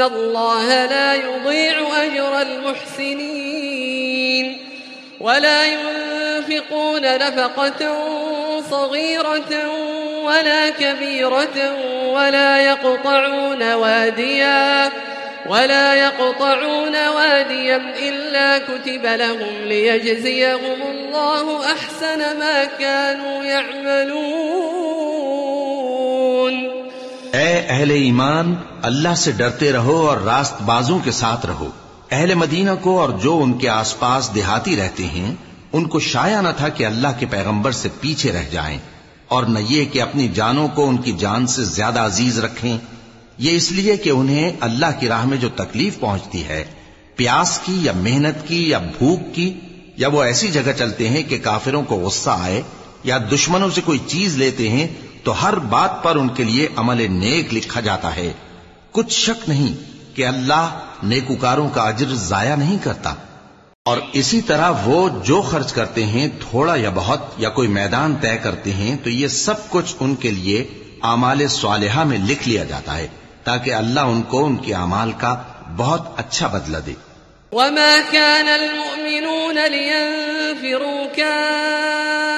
الله لا يضيع أجر المحسنين ولا ينفقون نفقة صغيرة ولا كبيرة ولا يقطعون واديا ولا يقطعون واديا إلا كتب لهم ليجزيهم الله أحسن ما كانوا يعملون اے اہل ایمان، اللہ سے ڈرتے رہو اور راست بازوں کے ساتھ رہو۔ اہل مدینہ کو اور جو ان کے آس پاس دیہاتی رہتے ہیں، ان کو شایا نہ تھا کہ اللہ کے پیغمبر سے پیچھے رہ جائیں۔ اور نہ یہ کہ اپنی جانوں کو ان کی جان سے زیادہ عزیز رکھیں۔ یہ اس لیے کہ انہیں اللہ کی راہ میں جو تکلیف پہنچتی ہے، پیاس کی یا محنت کی یا بھوک کی، یا وہ ایسی جگہ چلتے ہیں کہ کافروں کو غصہ آئے یا دشمنوں سے کوئی چیز لیتے ہیں تو ہر بات پر ان کے لیے عمل نیک لکھا جاتا ہے۔ کچھ شک نہیں کہ اللہ نیکوکاروں کا اجر ضائع نہیں کرتا۔ اور اسی طرح وہ جو خرچ کرتے ہیں، تھوڑا یا بہت، یا کوئی میدان طے کرتے ہیں، تو یہ سب کچھ ان کے لیے اعمال صالحہ میں لکھ لیا جاتا ہے، تاکہ اللہ ان کو ان کے اعمال کا بہت اچھا بدلہ دے۔ وما كان المؤمنون لينفروا كافة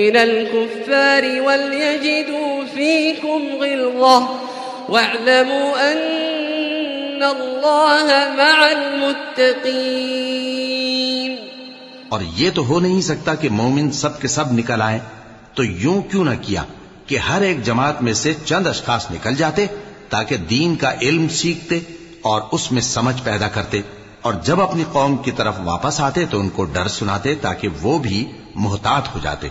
من الكفار وليجدوا فيكم غلظة واعلموا أن الله مع المتقين اور یہ تو ہو نہیں سکتا کہ مومن سب کے سب نکل آئیں۔ تو یوں کیوں نہ کیا کہ ہر ایک جماعت میں سے چند اشخاص نکل جاتے تاکہ دین کا علم سیکھتے اور اس میں سمجھ پیدا کرتے اور جب اپنی قوم کی طرف واپس آتے تو ان کو ڈر سناتے تاکہ وہ بھی محتاط ہو جاتے۔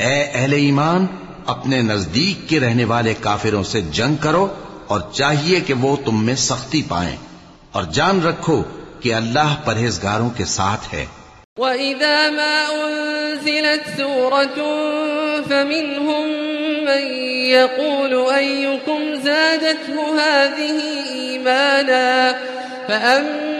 اے اہل ایمان، اپنے نزدیک کے رہنے والے کافروں سے جنگ کرو اور چاہیے کہ وہ تم میں سختی پائیں۔ اور جان رکھو کہ اللہ پرہیزگاروں کے ساتھ ہے۔ وَإِذَا مَا أُنزِلَتْ سُورَةٌ فَمِنْهُمْ مَنْ يَقُولُ أَيُّكُمْ زَادَتْهُ هَذِهِ إِيمَانًا فَأَمَّا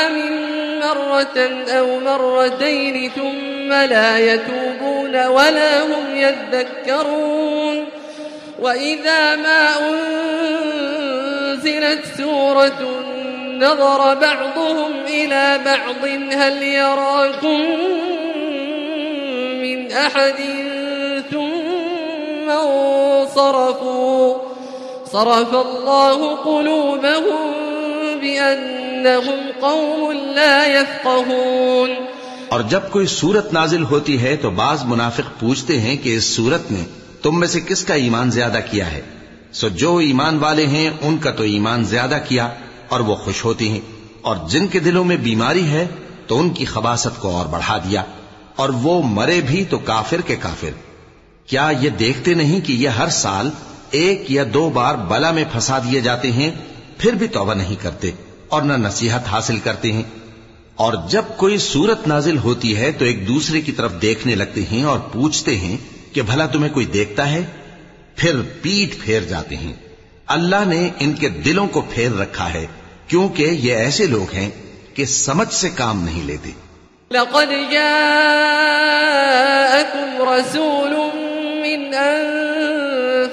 مرة أو مرتين ثم لا يتوبون ولا هم يذكرون وإذا ما أنزلت سورة نظر بعضهم إلى بعض هل يراكم من أحد ثم انصرفوا صرف الله قلوبهم بأن بأنهم قوم لا يفقهون اور جب کوئی صورت نازل ہوتی ہے تو بعض منافق پوچھتے ہیں کہ اس صورت نے تم میں سے کس کا ایمان زیادہ کیا ہے؟ سو جو ایمان والے ہیں، ان کا تو ایمان زیادہ کیا اور وہ خوش ہوتی ہیں۔ اور جن کے دلوں میں بیماری ہے، تو ان کی خباست کو اور بڑھا دیا۔ اور وہ مرے بھی تو کافر کے کافر۔ کیا یہ دیکھتے نہیں کہ یہ ہر سال ایک یا دو بار بلا میں پھنسا دیے جاتے ہیں؟ پھر بھی توبہ نہیں کرتے۔ اور نہ نصیحت حاصل کرتے ہیں۔ اور جب کوئی صورت نازل ہوتی ہے تو ایک دوسرے کی طرف دیکھنے لگتے ہیں اور پوچھتے ہیں کہ بھلا تمہیں کوئی دیکھتا ہے؟ پھر پیٹ پھیر جاتے ہیں۔ اللہ نے ان کے دلوں کو پھیر رکھا ہے، کیونکہ یہ ایسے لوگ ہیں کہ سمجھ سے کام نہیں لیتے۔ لقد جاءكم رسول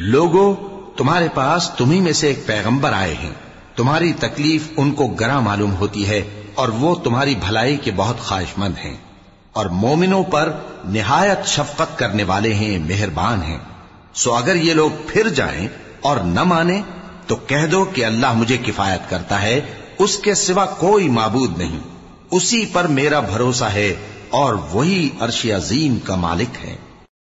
لوگو، تمہارے پاس تمہیں میں سے ایک پیغمبر آئے ہیں۔ تمہاری تکلیف ان کو گرا معلوم ہوتی ہے اور وہ تمہاری بھلائی کے بہت خواہش مند ہیں۔ اور مومنوں پر نہایت شفقت کرنے والے ہیں، مہربان ہیں۔ سو اگر یہ لوگ پھر جائیں اور نہ مانے تو کہہ دو کہ اللہ مجھے کفایت کرتا ہے، اس کے سوا کوئی معبود نہیں۔ اسی پر میرا بھروسہ ہے اور وہی عرش عظیم کا مالک ہے۔